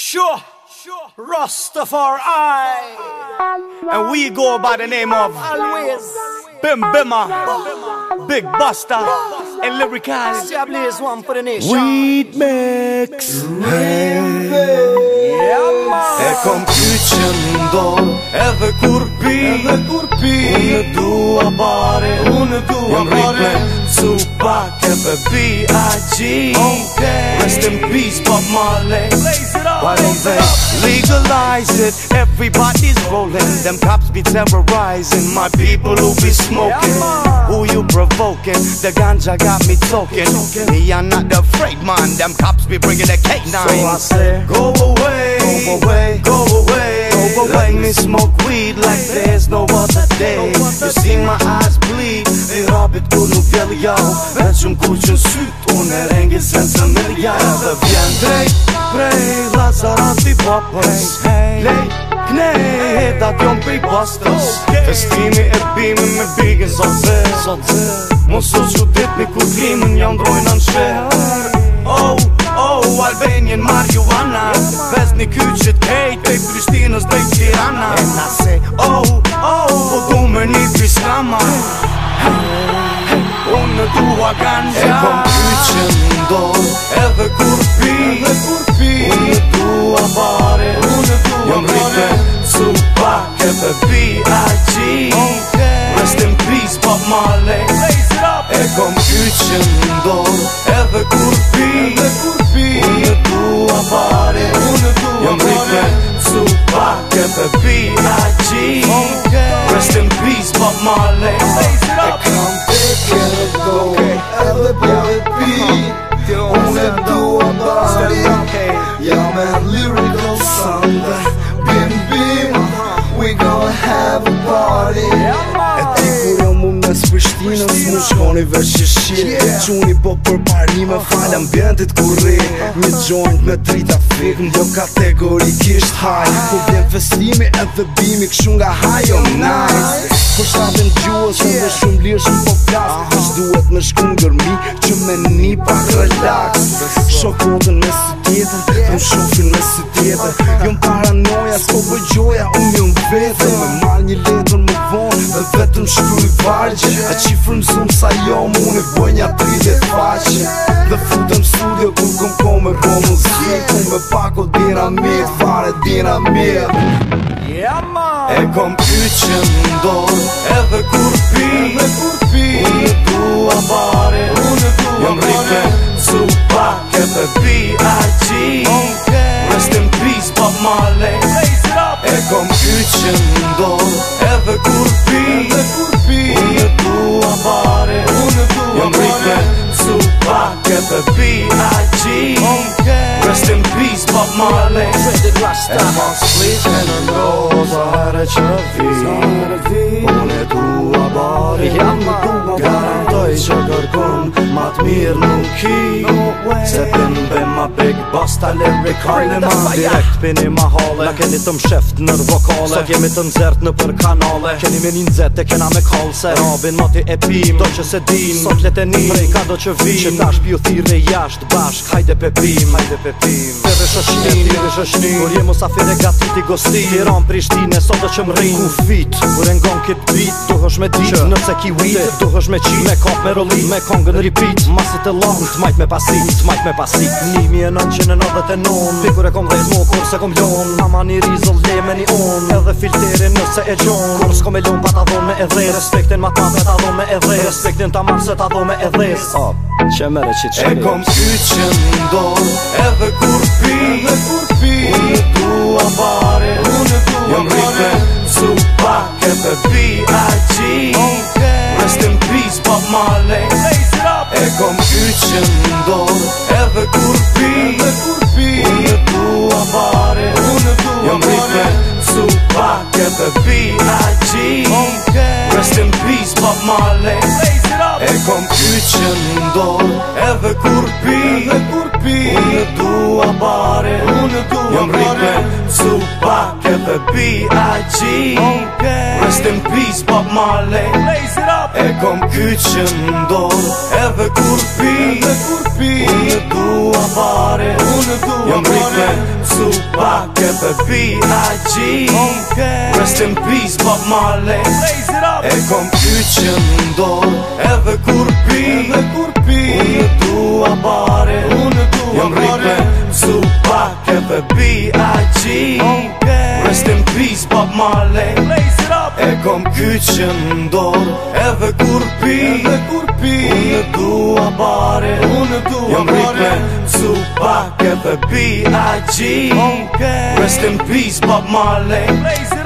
Sure, sure, Rastafari. And we go by the name of Always Bim Bima, Big Buster, and Lyrical. Blaze one for the nation. Weed mix. E kom ky që më ndonë Edhe kur pi Edhe kur pi Unë dua bare Unë dua bare Jam rritme Zupak e bebi A.G. Okay. Rest in peace Bob Marley nobody Legalize it, everybody's rolling Them cops be terrorizing my people who be smoking Who you provoking? The ganja got me talking Me, I'm not afraid, man Them cops be bringing the K9 So I say, go away, go away, go away go away. Let me smoke weed like there's no other day You see my eyes bleed, they har begået nogle fjælger Në e rengi se nëse mërja e dhe vjen Prej, po prej, lazara t'i popës Lej, knej, heta t'jom pëj bastës Festimi e bimi me bigin zonë zë Musë u që ditë një ku krimën janë drojnë anë shverë Oh, oh, Albanian marihuana Vez një kyqit hejt, pej Prishtinës, pej Tirana E nase, oh, oh tua kanë gjatë E kom kytë që ndonë Edhe kur pi Edhe kur pi Unë e tua pare Unë e tua pare Jom rritë Su pak e të bi a qi okay. Rest in peace male E kom kytë ndonë Edhe kur Unë e tua pare Unë e tua pare Jom rritë Su pak e të bi a qi okay. Rest in peace pop male Rest in peace male shkojnë në Shkoni vër që shqin E quni po për pari me falja Më bjendit ku rri Me joint me trita fik Më do kategorikisht kisht hajnë Po bjen festimi e dhe bimi Këshun nga hajo oh, nice Po shabin gjuës Më dhe shumë lirë shumë po plas Po duhet shduhet -huh. me shkun gërmi Që me një pa relax Shokotën me së tjetër Dhe Më shokin me së tjetër Jumë paranoja s'ko bëgjoja Unë jumë vetër me ma vetëm shkru i vargje A që i frumë zumë sa jo mu në bëj nja 30 faqe Dhe futëm studio kur këm po me po muzikë Kur me pako dinamit, fare dinamit E kom pyqen ndonë, edhe kur pi Unë e dua bare, unë e tua bare Se në ndoza herë që vi Unë e tua a bari Unë Garantoj që gërgun Ma të mirë nuk ki Se pëmbe ma big boss Ta le rekarne ma Direkt pëni ma hale Na keni të msheft nër vokale Sot jemi të nëzert në për kanale Keni me një nëzert e kena me kallë Rabin, robin ma ti e pim Do që se din Sot let e Prej ka do që vim Që tash pjë thirë e jasht bashk Hajde pe pim Hajde pe Sheshtin, sheshtin, por jemi sa fje gatit t'i gostin I ram prishtin e sa do qëm rinjë, ku fitë këtë beat hësh me dit, nëse ki wit Se hësh me qit, me kap me rollit Me kongën repeat, masit e long Të majt me pasit, të majt me pasit 1999, mi e nënë që në nënë dhe të nënë Pikur e kom dhe zmo, kur se kom ljon Ama një rizë, le me një unë Edhe filteri nëse e gjon Kur s'kom e ljon, pa ta dhon me e dhe Respektin ma ta me ta dhon me e dhe Respektin ta mam se ta dhon me e dhe Up, që mere që që që që që që që që që që që që që get the B.I.G okay. Rest in peace, Bob Marley E kom kyqen ndor E kur pi Unë e tua vare Unë e tua vare Jëm rife cu pak Get the B.I.G okay. Rest in peace, Bob Marley E kom kyqen ndor Edhe kur pi Unë e tua vare Unë e tua vare Jëm rife the B.I.G okay. Rest in peace Bob Marley E kom kyt që më ndonë Edhe kur pi, kur pi Unë dua fare Unë dua fare Jam rikme Su pak e dhe B.I.G okay. Rest E kom kyt që më ndonë Edhe kur pi, edhe kur pi Unë dua fare Unë dua fare Jam rikme Su pak e B.I.G rest in peace Bob Marley Blaze it up E kom kyç që më Edhe kur pi Edhe kur pi Unë dua bare Unë dua Jam rrit me Tupac edhe B.I.G Rest in peace Bob Marley Blaze it up